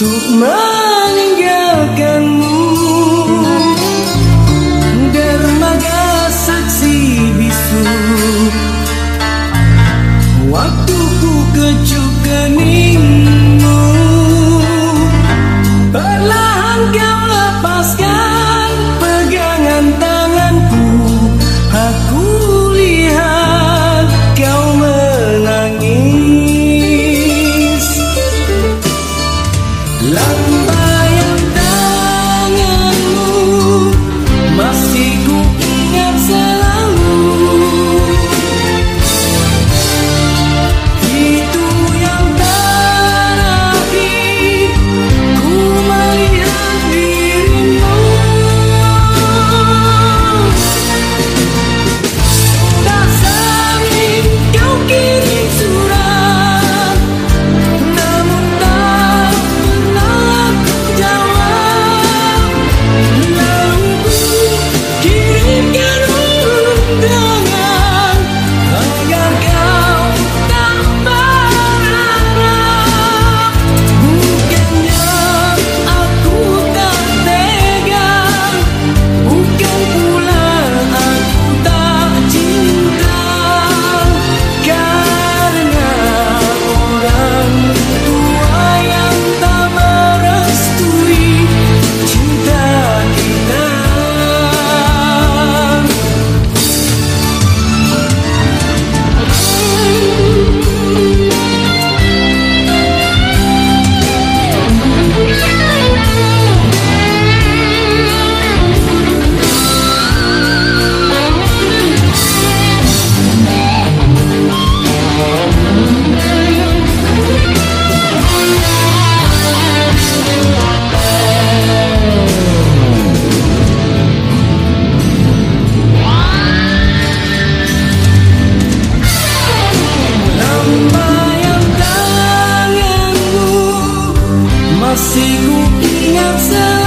untuk meninggalkanmu. Dermaga saksi bisu. Waktuku kecup keningmu. Perlahan kau sigo minha visão.